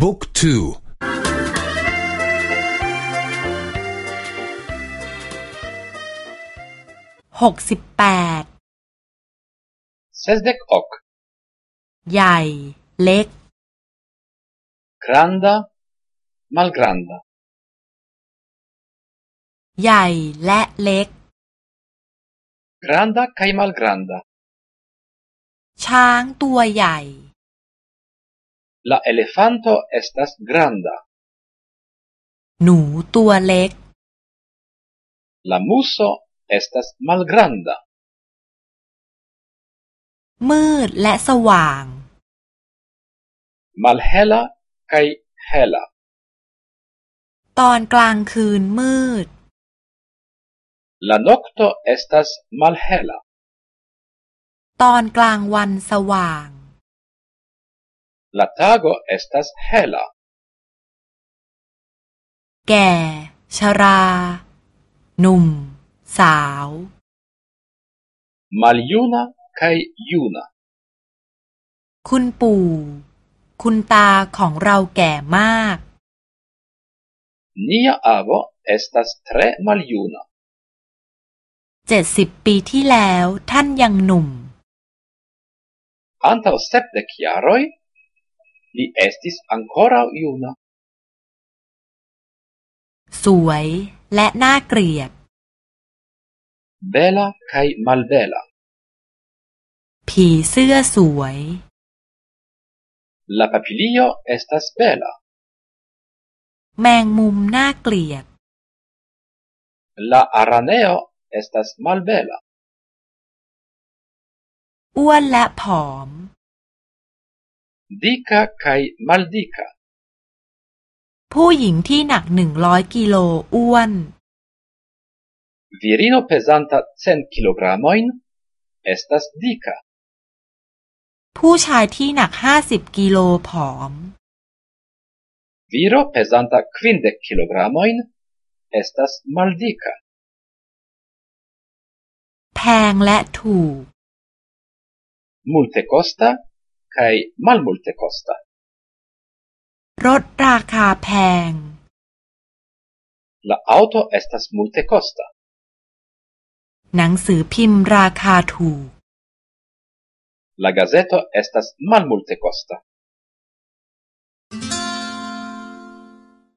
บุ๊กทูหกสิบแปดเซสเด็กอกใหญ่ เล็ก granda malgranda ใหญ่และเล็ก granda kaj malgranda ช้างตัวใหญ่ La elefanto estas granda หนูตัวเล็ก La muso estas malgranda มืดและสว่าง malhela kaj hela ตอนกลางคืนมืด La nocto estas malhela ตอนกลางวันสว่าง La tago estas hela แก่ ชรา หนุ่ม สาว maljuna kaj juna คุณปู่ คุณตาของเราแก่มาก Nia avo estas tre maljuna เจ็ดสิบปีที่แล้วท่านยังหนุ่ม Antaŭ sepdek jaroj li estis ankoraŭ juna สวยและน่าเกลียด bela kaj malbela ผีเสื้อสวย La papilio estas bela แมงมุมน่าเกลียด La araneo estas malbela อ้วนและผอม dika kaj maldika ผู้หญิงที่หนักหนึ่งร้อยกิโลอ้วน virino pesanta cent kilogramojn estas dika ผู้ชายที่หนักห้าสิบกิโลผอม viro pesanta kvindek kilogramojn estas maldika แพงและถูก multekosta kaj malmultekosta รถราคาแพง La auto estas multekosta หนังสือพิมพ์ราคาถูก La gazeto estas malmultekosta